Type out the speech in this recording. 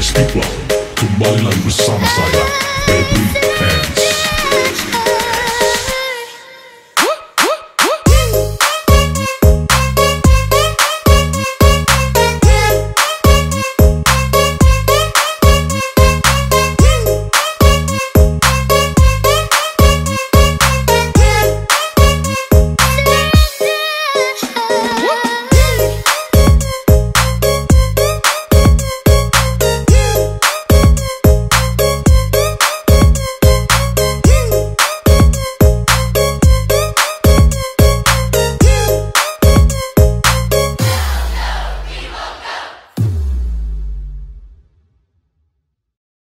Festival Kembali lagi bersama saya baby.